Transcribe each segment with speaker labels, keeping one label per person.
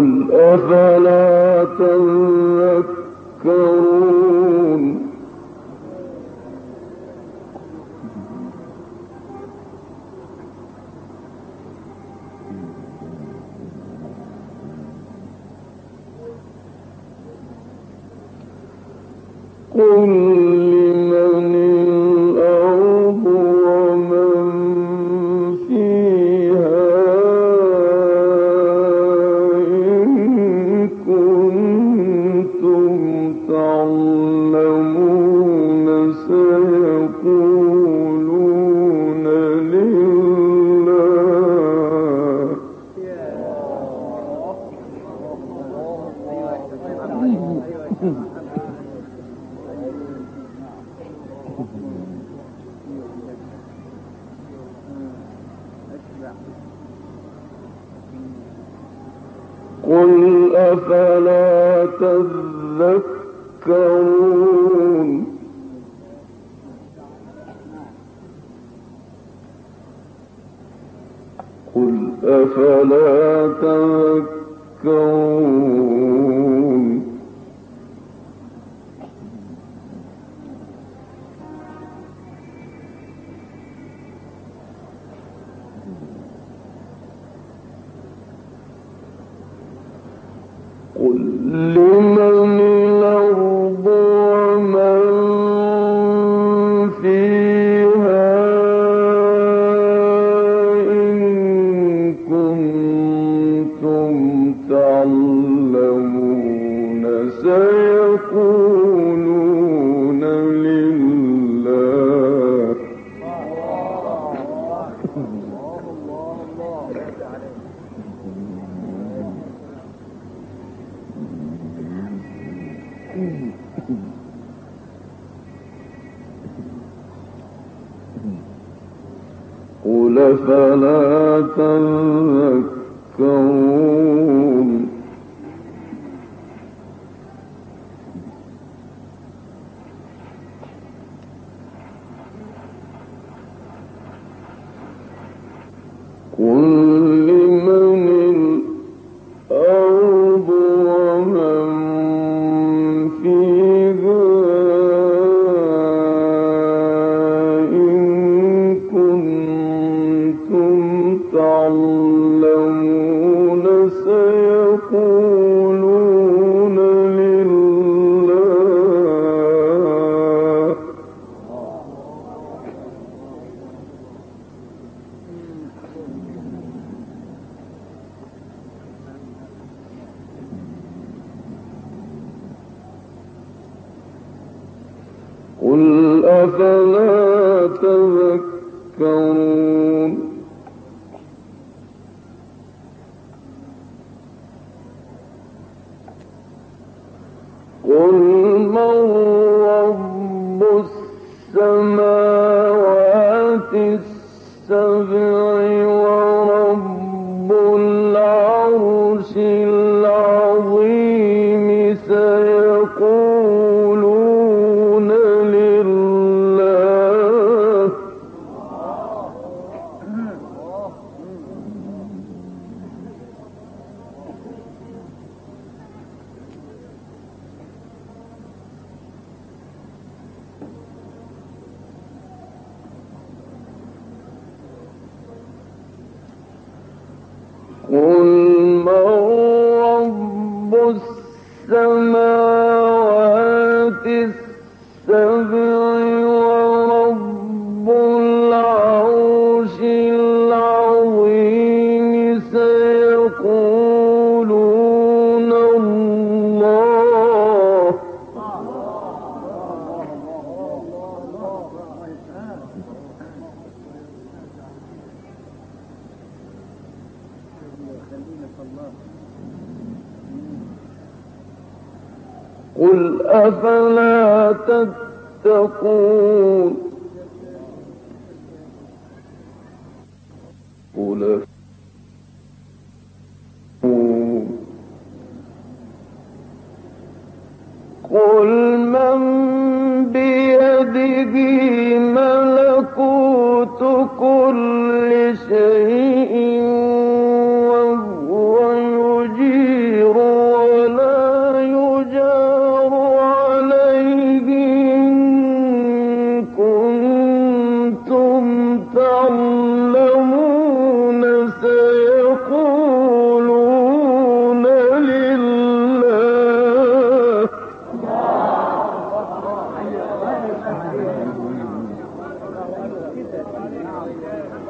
Speaker 1: قل أفلا تذكرون؟ قل أفلا تذكرون قل من رب السماوات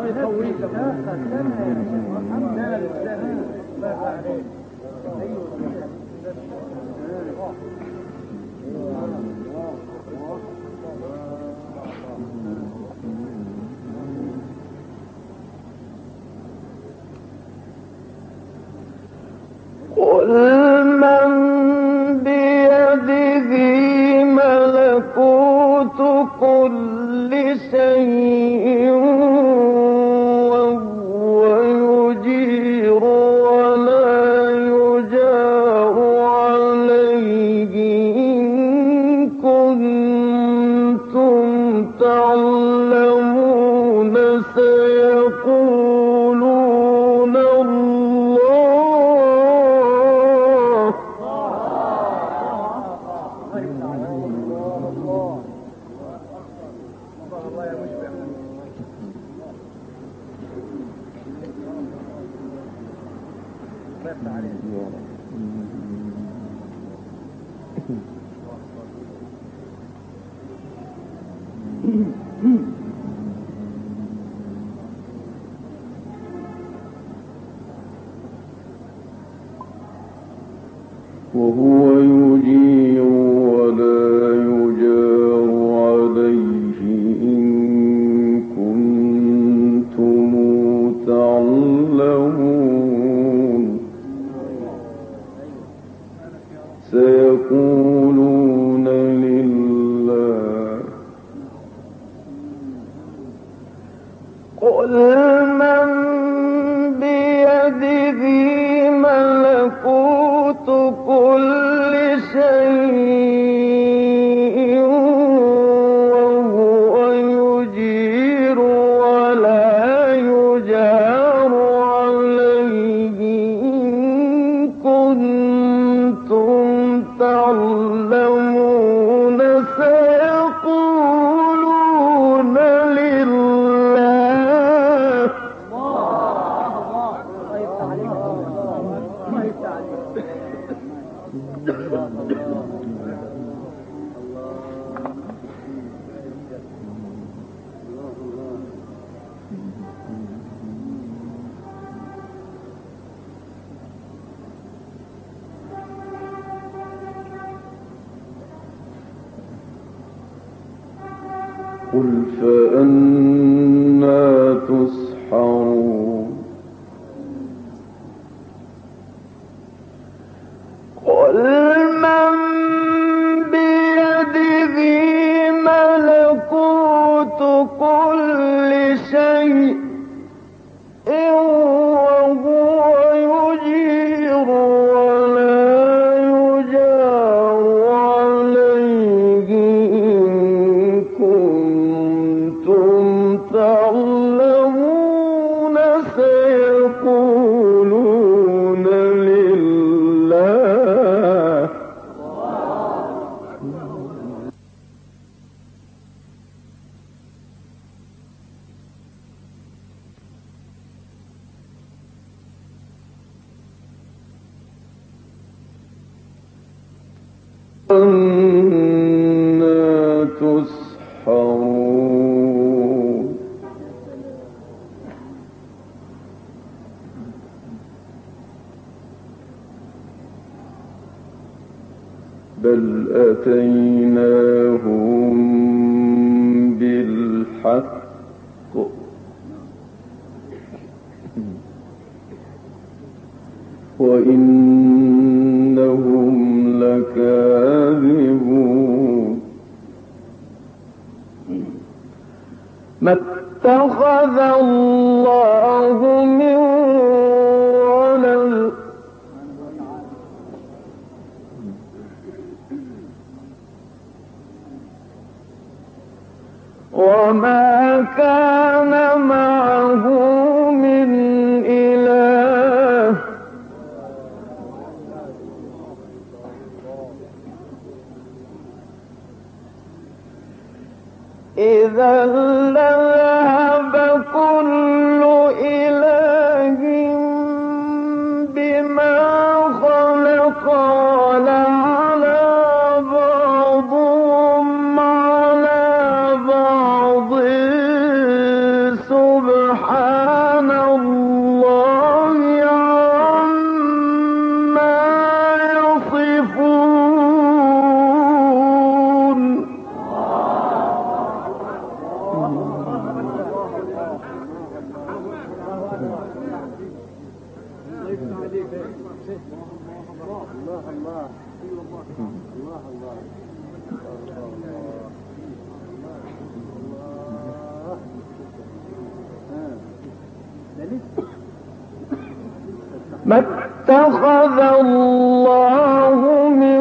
Speaker 1: قل وهو يجير. قل فأنا تسحرون وإنهم لكاذبون. ما اتخذ الله من ما اتخذ الله من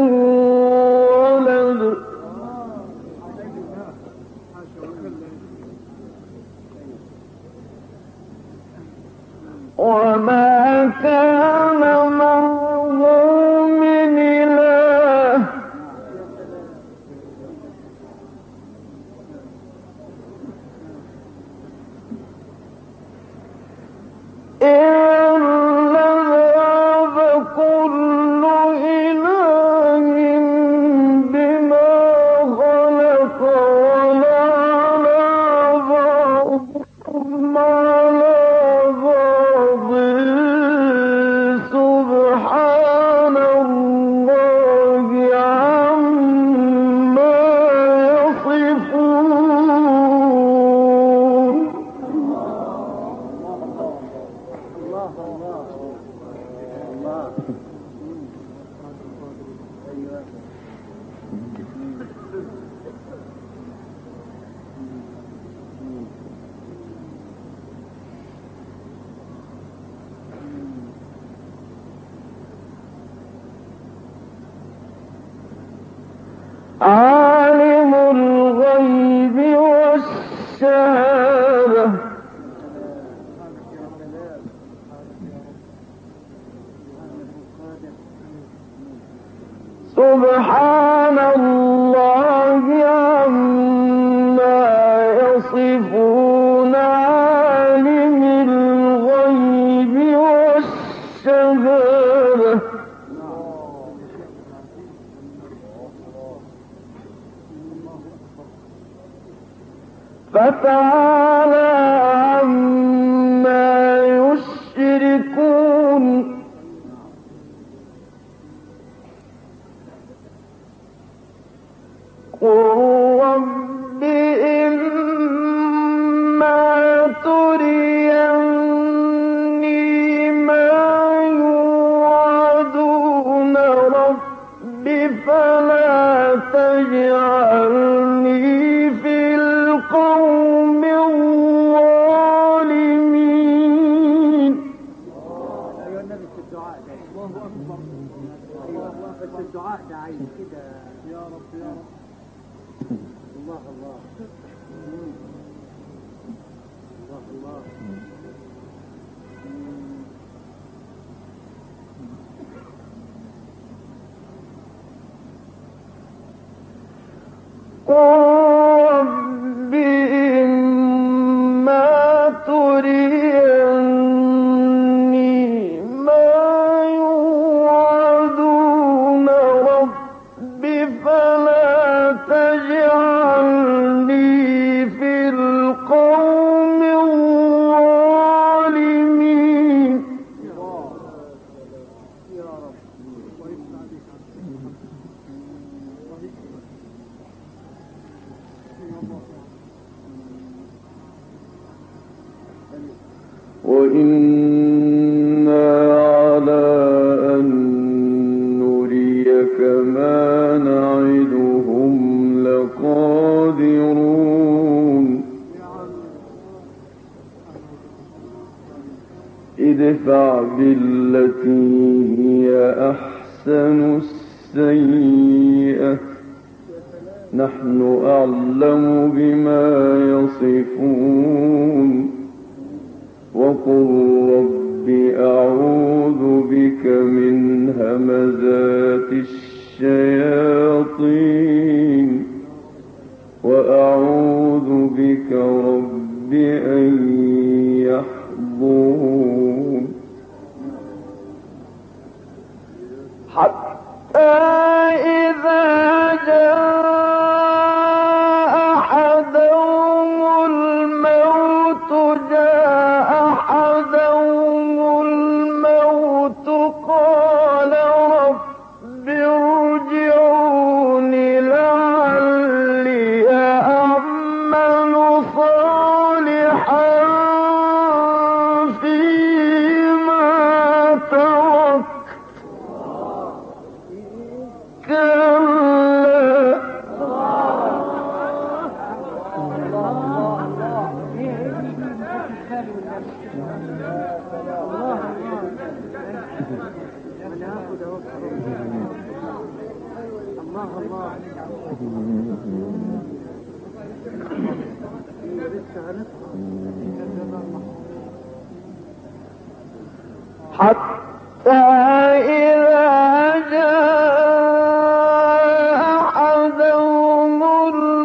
Speaker 1: Oh. الله الله.
Speaker 2: الله الله. بك
Speaker 1: من همزات الشياطين وأعوذ بك رب أن كل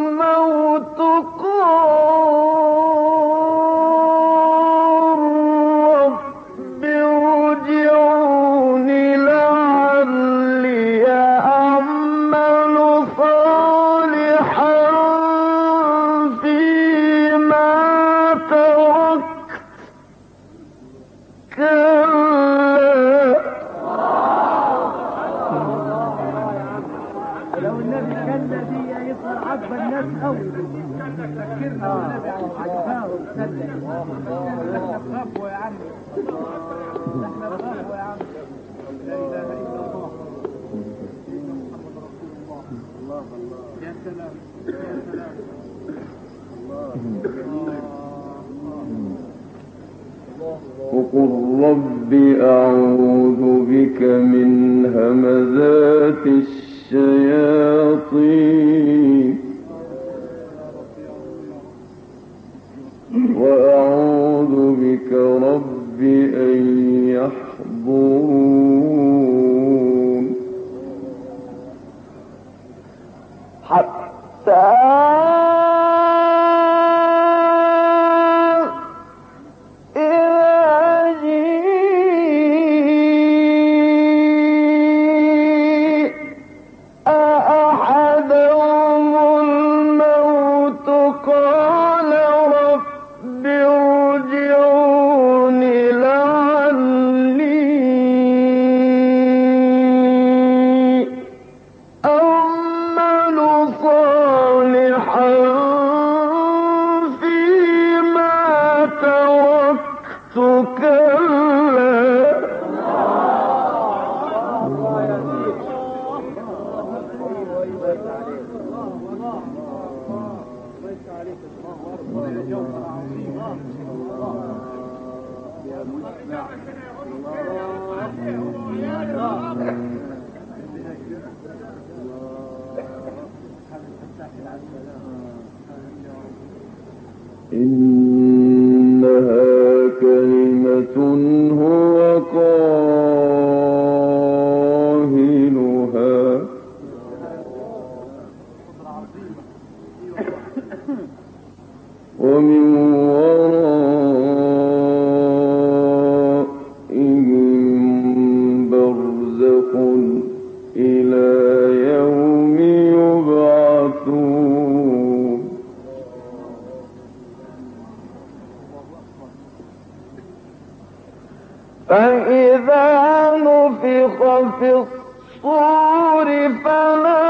Speaker 1: فإذا نفخ في الصور فلا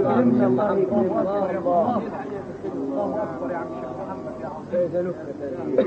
Speaker 1: يهمنا
Speaker 2: الله الله الله اكبر يا عم الشيخ محمد يا
Speaker 1: عظيم ده لفه تاريخ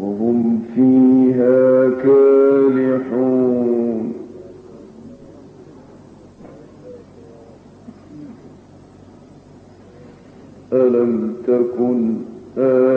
Speaker 1: وهم فيها كالحون. ألم تكن
Speaker 3: آه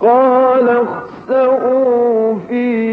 Speaker 3: قال اخسئوا فيها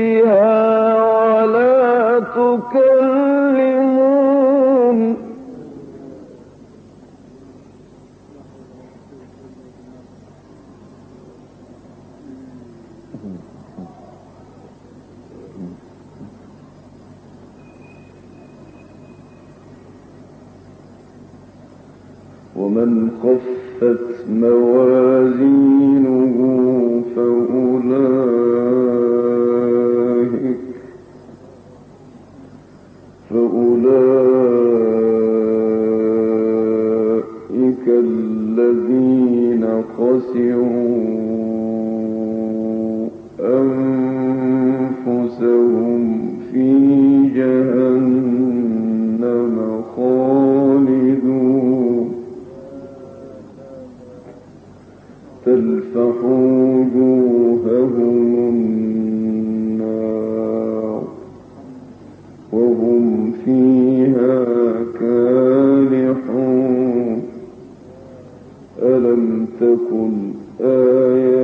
Speaker 1: تكن آياتي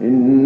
Speaker 1: إن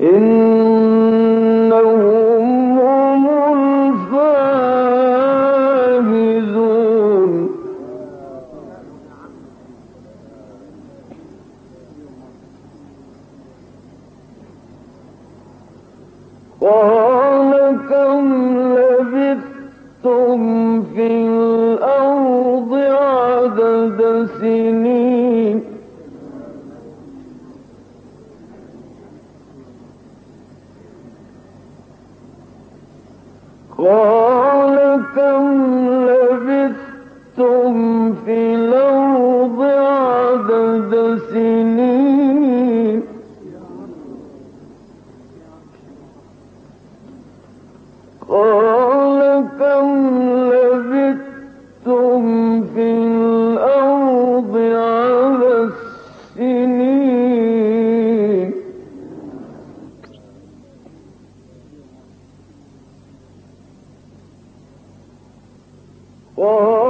Speaker 1: إن قال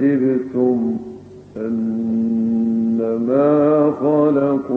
Speaker 1: أفحسبتم أنما خلقناكم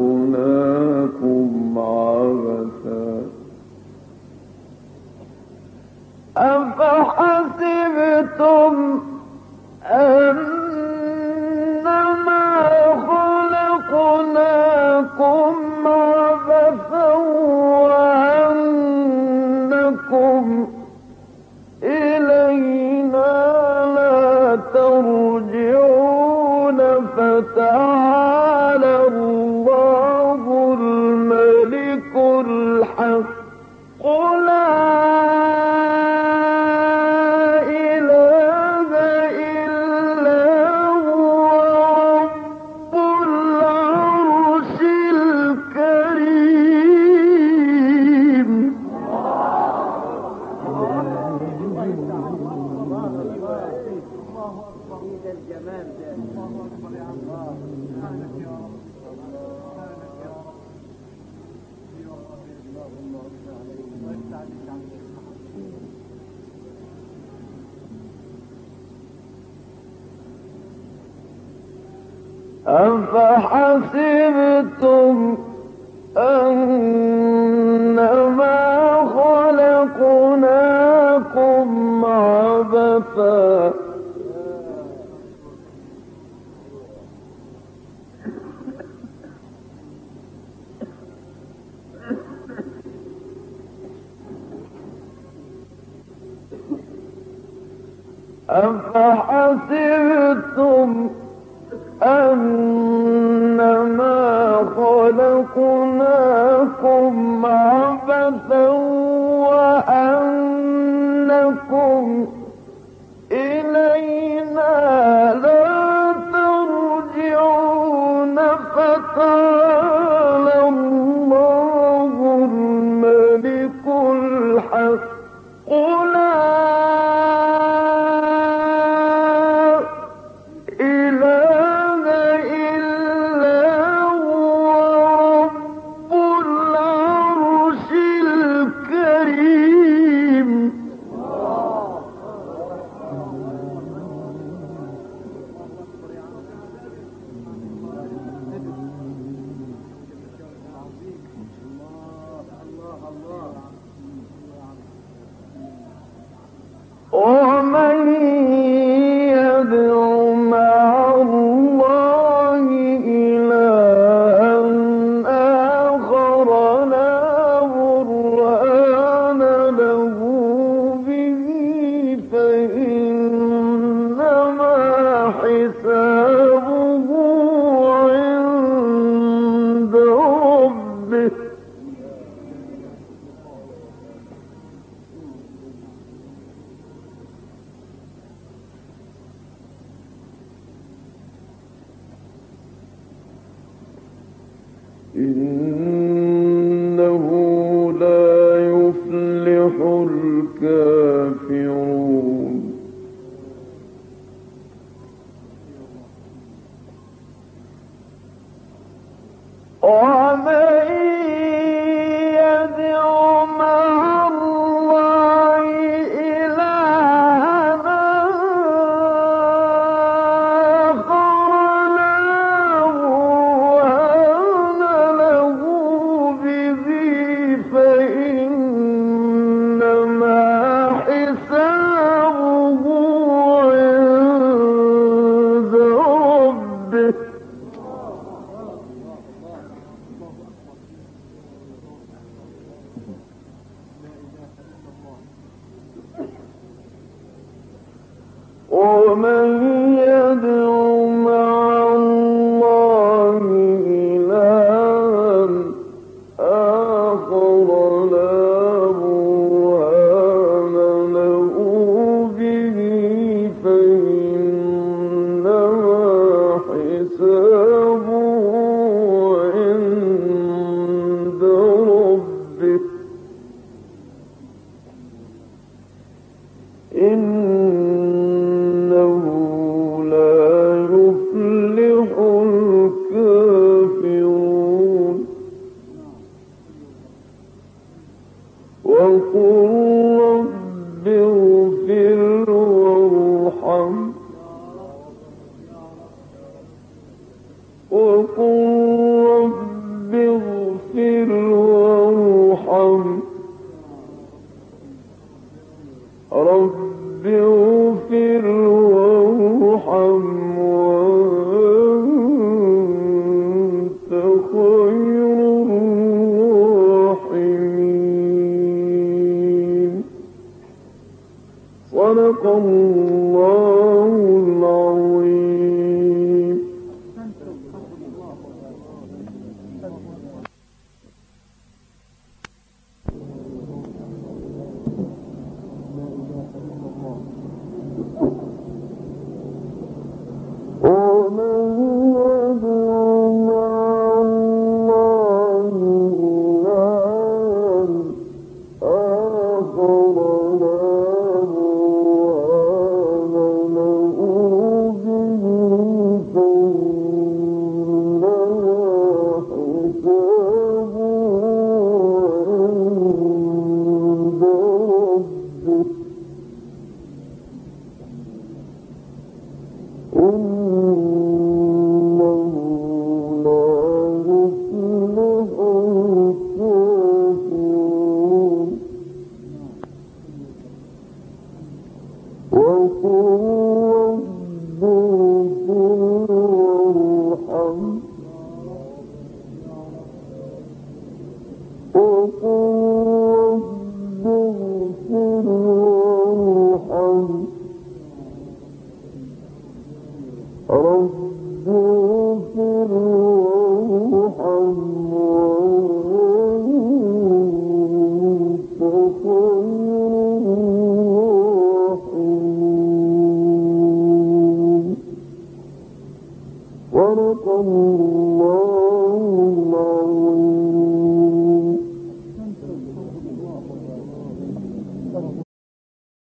Speaker 4: أفحسبتم أنما خلقناكم عبثا
Speaker 1: وأنكم